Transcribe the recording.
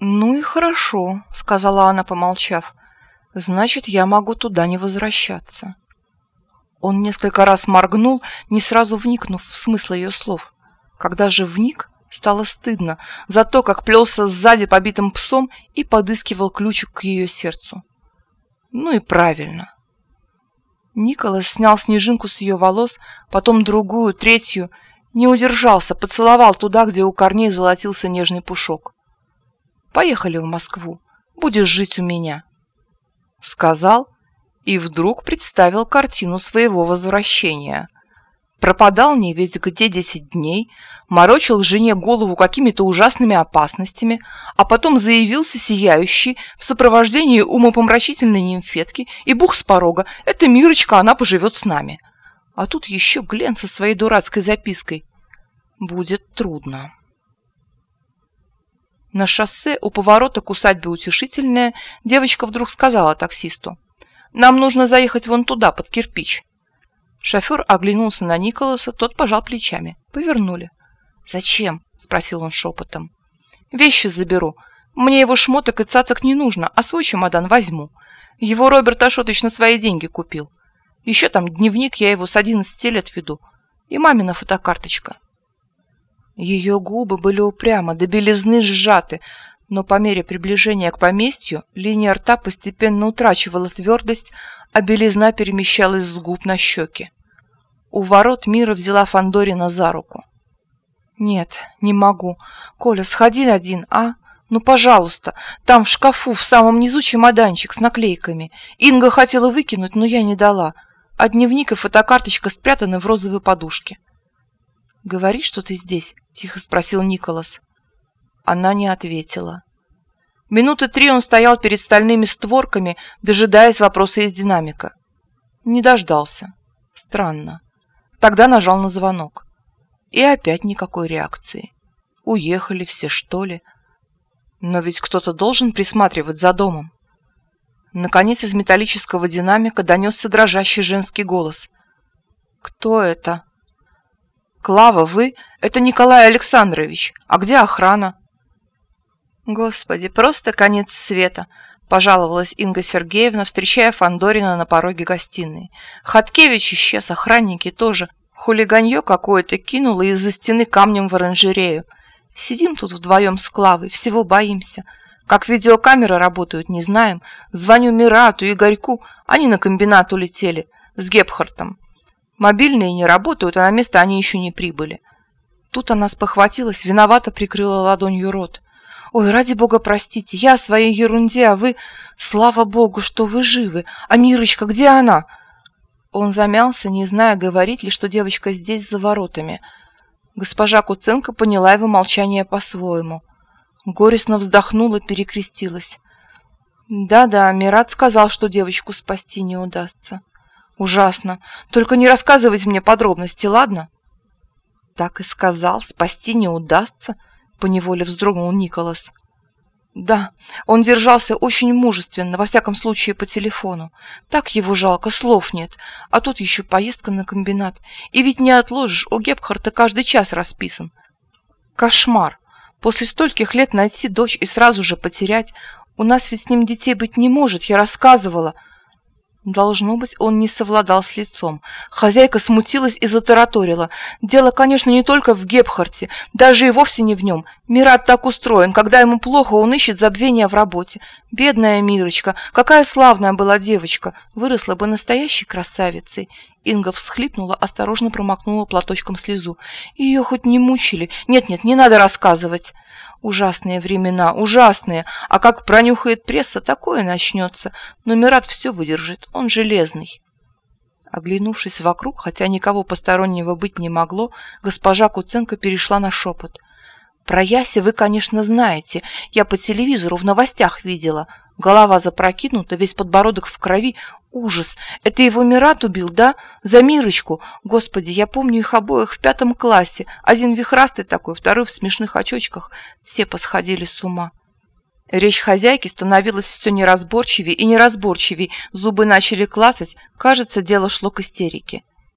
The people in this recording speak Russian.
«Ну и хорошо», — сказала она, помолчав. «Значит, я могу туда не возвращаться». Он несколько раз моргнул, не сразу вникнув в смысл ее слов. Когда же вник, стало стыдно за то, как плелся сзади побитым псом и подыскивал ключик к ее сердцу. Ну и правильно. Николас снял снежинку с ее волос, потом другую, третью, не удержался, поцеловал туда, где у корней золотился нежный пушок. «Поехали в Москву, будешь жить у меня», — сказал и вдруг представил картину своего возвращения — Пропадал не весь где десять дней, морочил жене голову какими-то ужасными опасностями, а потом заявился сияющий в сопровождении умопомрачительной нимфетки и бух с порога «Это Мирочка, она поживет с нами». А тут еще Глен со своей дурацкой запиской. Будет трудно. На шоссе у поворота к усадьбе Утешительная девочка вдруг сказала таксисту. «Нам нужно заехать вон туда, под кирпич». Шофер оглянулся на Николаса, тот пожал плечами. Повернули. «Зачем?» — спросил он шепотом. «Вещи заберу. Мне его шмоток и цацок не нужно, а свой чемодан возьму. Его Роберт Ашотыч на свои деньги купил. Еще там дневник, я его с одиннадцати лет веду. И мамина фотокарточка». Ее губы были упрямо, до белизны сжаты, но по мере приближения к поместью линия рта постепенно утрачивала твердость, а белизна перемещалась с губ на щеки. У ворот Мира взяла Фандорина за руку. «Нет, не могу. Коля, сходи один, а? Ну, пожалуйста. Там в шкафу в самом низу чемоданчик с наклейками. Инга хотела выкинуть, но я не дала. А дневник и фотокарточка спрятаны в розовой подушке». «Говори, что ты здесь», — тихо спросил Николас. Она не ответила. Минуты три он стоял перед стальными створками, дожидаясь вопроса из динамика. Не дождался. Странно. Тогда нажал на звонок. И опять никакой реакции. Уехали все, что ли? Но ведь кто-то должен присматривать за домом. Наконец из металлического динамика донесся дрожащий женский голос. «Кто это?» «Клава, вы? Это Николай Александрович. А где охрана?» Господи, просто конец света, пожаловалась Инга Сергеевна, встречая Фандорина на пороге гостиной. Хаткевич исчез, охранники тоже. Хулиганье какое-то кинуло из-за стены камнем в оранжерею. Сидим тут вдвоем с Клавой, всего боимся. Как видеокамеры работают, не знаем. Звоню Мирату, Игорьку, они на комбинат улетели с Гепхартом. Мобильные не работают, а на место они еще не прибыли. Тут она спохватилась, виновато прикрыла ладонью рот. Ой, ради бога, простите, я о своей ерунде, а вы... Слава богу, что вы живы. А Мирочка, где она?» Он замялся, не зная, говорить ли, что девочка здесь за воротами. Госпожа Куценко поняла его молчание по-своему. Горестно вздохнула, перекрестилась. «Да-да, Мират сказал, что девочку спасти не удастся. Ужасно. Только не рассказывайте мне подробности, ладно?» «Так и сказал, спасти не удастся», поневоле вздрогнул Николас. Да, он держался очень мужественно, во всяком случае по телефону. Так его жалко, слов нет. А тут еще поездка на комбинат. И ведь не отложишь, у Гепхарта каждый час расписан. Кошмар. После стольких лет найти дочь и сразу же потерять. У нас ведь с ним детей быть не может, я рассказывала. Должно быть, он не совладал с лицом. Хозяйка смутилась и затараторила. Дело, конечно, не только в Гепхарте, даже и вовсе не в нем. Мират так устроен, когда ему плохо, он ищет забвения в работе. Бедная Мирочка, какая славная была девочка, выросла бы настоящей красавицей. Инга всхлипнула, осторожно промокнула платочком слезу. Ее хоть не мучили. Нет-нет, не надо рассказывать. Ужасные времена, ужасные. А как пронюхает пресса, такое начнется. Но Мират все выдержит, он железный. Оглянувшись вокруг, хотя никого постороннего быть не могло, госпожа Куценко перешла на шепот. «Про Яси вы, конечно, знаете. Я по телевизору в новостях видела. Голова запрокинута, весь подбородок в крови. Ужас! Это его Мират убил, да? За Мирочку! Господи, я помню их обоих в пятом классе. Один вихрастый такой, второй в смешных очочках. Все посходили с ума. Речь хозяйки становилась все неразборчивее и неразборчивее, зубы начали клацать, кажется, дело шло к истерике.